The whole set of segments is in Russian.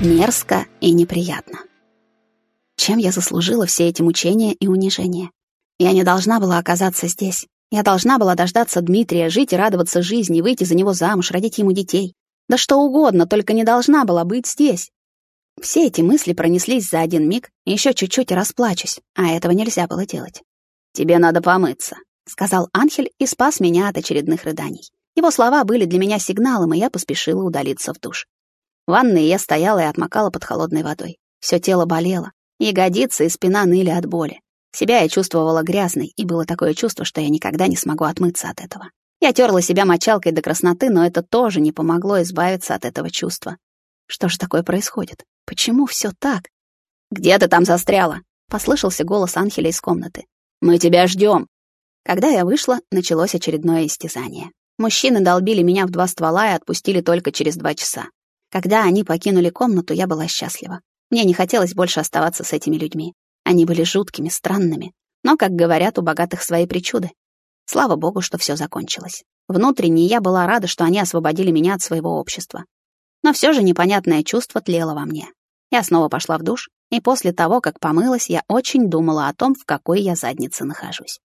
Мерзко и неприятно. Чем я заслужила все эти мучения и унижения? Я не должна была оказаться здесь. Я должна была дождаться Дмитрия, жить и радоваться жизни, выйти за него замуж, родить ему детей. Да что угодно, только не должна была быть здесь. Все эти мысли пронеслись за один миг, еще чуть-чуть и расплачусь, а этого нельзя было делать. «Тебе надо помыться», — сказал Анхель и спас меня от очередных рыданий. Его слова были для меня сигналом, и я поспешила удалиться в душ. Ванной я стояла и отмокала под холодной водой. Все тело болело, ягодицы и спина ныли от боли. Себя я чувствовала грязной, и было такое чувство, что я никогда не смогу отмыться от этого. Я терла себя мочалкой до красноты, но это тоже не помогло избавиться от этого чувства. Что же такое происходит? Почему все так? «Где ты там застряла?» — послышался голос Анхеля из комнаты. «Мы тебя ждем. Когда я вышла, началось очередное истязание. Мужчины долбили меня в два ствола и отпустили только через два часа. Когда они покинули комнату, я была счастлива. Мне не хотелось больше оставаться с этими людьми. Они были жуткими, странными. Но, как говорят, у богатых свои причуды. Слава богу, что все закончилось. Внутренне я была рада, что они освободили меня от своего общества. Но все же непонятное чувство тлело во мне. Я снова пошла в душ, и после того, как помылась, я очень думала о том, в какой я заднице нахожусь.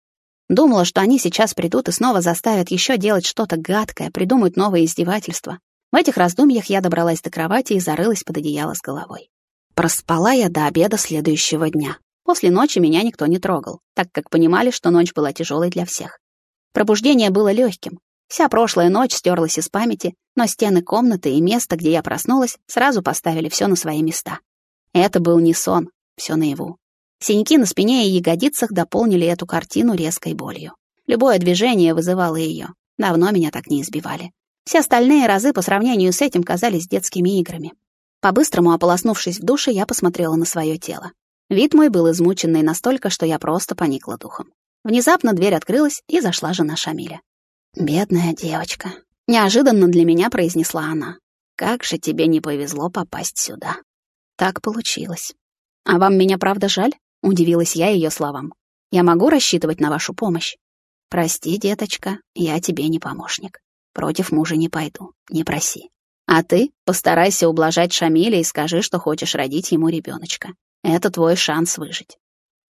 Думала, что они сейчас придут и снова заставят еще делать что-то гадкое, придумают новые издевательства. В этих раздумьях я добралась до кровати и зарылась под одеяло с головой. Проспала я до обеда следующего дня. После ночи меня никто не трогал, так как понимали, что ночь была тяжелой для всех. Пробуждение было легким. Вся прошлая ночь стерлась из памяти, но стены комнаты и место, где я проснулась, сразу поставили все на свои места. Это был не сон, все наяву. Синяки на спине и ягодицах дополнили эту картину резкой болью. Любое движение вызывало ее. Давно меня так не избивали. Все остальные разы по сравнению с этим казались детскими играми. По-быстрому ополоснувшись в душе, я посмотрела на свое тело. Вид мой был измученный настолько, что я просто поникла духом. Внезапно дверь открылась, и зашла жена Шамиля. «Бедная девочка», — неожиданно для меня произнесла она. «Как же тебе не повезло попасть сюда». Так получилось. «А вам меня правда жаль?» — удивилась я ее словам. «Я могу рассчитывать на вашу помощь?» «Прости, деточка, я тебе не помощник. Против мужа не пойду, не проси. А ты постарайся ублажать Шамиля и скажи, что хочешь родить ему ребеночка. Это твой шанс выжить».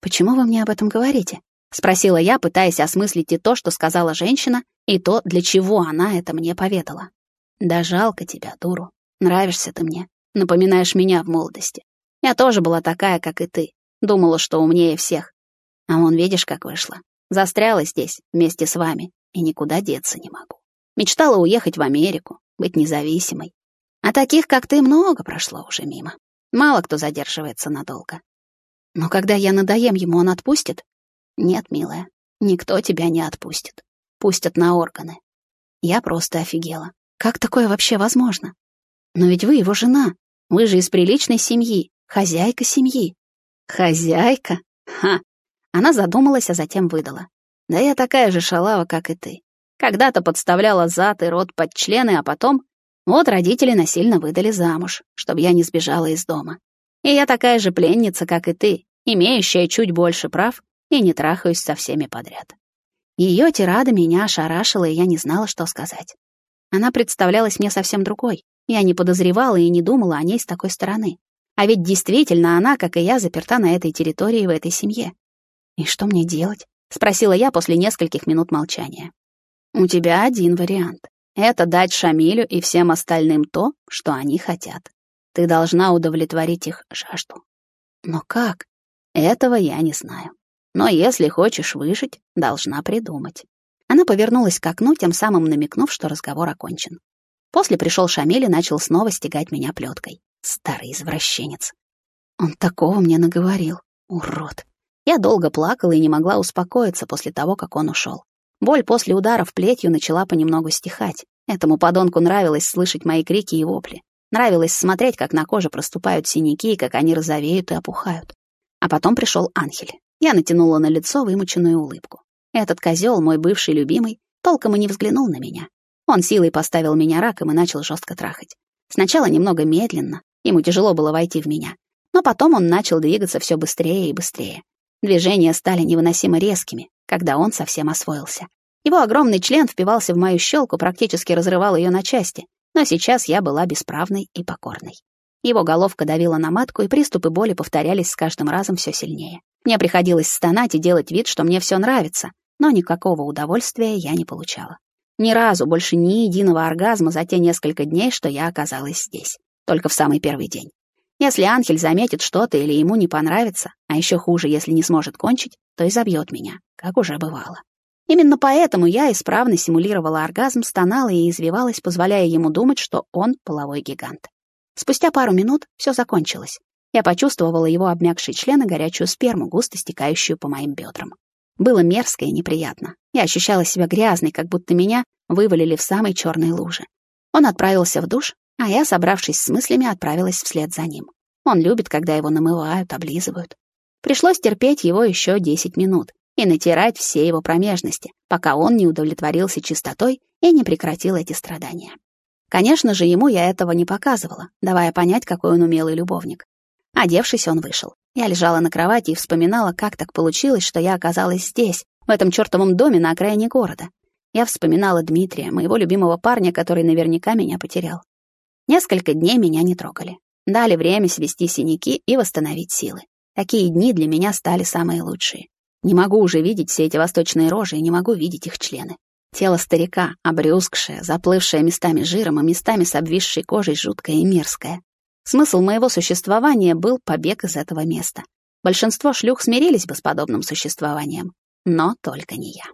«Почему вы мне об этом говорите?» — спросила я, пытаясь осмыслить и то, что сказала женщина, и то, для чего она это мне поведала. «Да жалко тебя, дуру. Нравишься ты мне. Напоминаешь меня в молодости. Я тоже была такая, как и ты. Думала, что умнее всех. А вон, видишь, как вышло. Застряла здесь, вместе с вами, и никуда деться не могу. Мечтала уехать в Америку, быть независимой. А таких, как ты, много прошло уже мимо. Мало кто задерживается надолго. Но когда я надоем ему, он отпустит? Нет, милая, никто тебя не отпустит. Пустят на органы. Я просто офигела. Как такое вообще возможно? Но ведь вы его жена. Вы же из приличной семьи, хозяйка семьи. Хозяйка? Ха! Она задумалась, а затем выдала. Да я такая же шалава, как и ты. Когда-то подставляла зад и рот под члены, а потом... Вот родители насильно выдали замуж, чтобы я не сбежала из дома. И я такая же пленница, как и ты, имеющая чуть больше прав и не трахаюсь со всеми подряд. Ее тирада меня ошарашила, и я не знала, что сказать. Она представлялась мне совсем другой. Я не подозревала и не думала о ней с такой стороны. А ведь действительно она, как и я, заперта на этой территории в этой семье. «И что мне делать?» — спросила я после нескольких минут молчания. «У тебя один вариант. Это дать Шамилю и всем остальным то, что они хотят. Ты должна удовлетворить их жажду. Но как? Этого я не знаю. Но если хочешь выжить, должна придумать. Она повернулась к окну, тем самым намекнув, что разговор окончен. После пришел Шамиль и начал снова стегать меня плеткой. Старый извращенец. Он такого мне наговорил. Урод. Я долго плакала и не могла успокоиться после того, как он ушел. Боль после ударов плетью начала понемногу стихать. Этому подонку нравилось слышать мои крики и вопли. Нравилось смотреть, как на коже проступают синяки, и как они розовеют и опухают. А потом пришел Анхель. Я натянула на лицо вымученную улыбку. Этот козел, мой бывший любимый, толком и не взглянул на меня. Он силой поставил меня раком и начал жестко трахать. Сначала немного медленно, ему тяжело было войти в меня. Но потом он начал двигаться все быстрее и быстрее. Движения стали невыносимо резкими, когда он совсем освоился. Его огромный член впивался в мою щелку, практически разрывал ее на части, но сейчас я была бесправной и покорной. Его головка давила на матку, и приступы боли повторялись с каждым разом все сильнее. Мне приходилось стонать и делать вид, что мне все нравится, но никакого удовольствия я не получала. Ни разу больше ни единого оргазма за те несколько дней, что я оказалась здесь. Только в самый первый день. Если Анхель заметит что-то или ему не понравится, а еще хуже, если не сможет кончить, то и забьет меня, как уже бывало. Именно поэтому я исправно симулировала оргазм, стонала и извивалась, позволяя ему думать, что он половой гигант. Спустя пару минут все закончилось. Я почувствовала его обмякший член и горячую сперму, густо стекающую по моим бедрам. Было мерзко и неприятно. Я ощущала себя грязной, как будто меня вывалили в самой черной луже. Он отправился в душ, а я, собравшись с мыслями, отправилась вслед за ним. Он любит, когда его намывают, облизывают. Пришлось терпеть его еще 10 минут и натирать все его промежности, пока он не удовлетворился чистотой и не прекратил эти страдания. Конечно же, ему я этого не показывала, давая понять, какой он умелый любовник. Одевшись, он вышел. Я лежала на кровати и вспоминала, как так получилось, что я оказалась здесь, в этом чертовом доме на окраине города. Я вспоминала Дмитрия, моего любимого парня, который наверняка меня потерял. Несколько дней меня не трогали. Дали время свести синяки и восстановить силы. Такие дни для меня стали самые лучшие. Не могу уже видеть все эти восточные рожи и не могу видеть их члены. Тело старика, обрюзгшее, заплывшее местами жиром, и местами с обвисшей кожей, жуткое и мерзкое. Смысл моего существования был побег из этого места. Большинство шлюх смирились бы с подобным существованием, но только не я.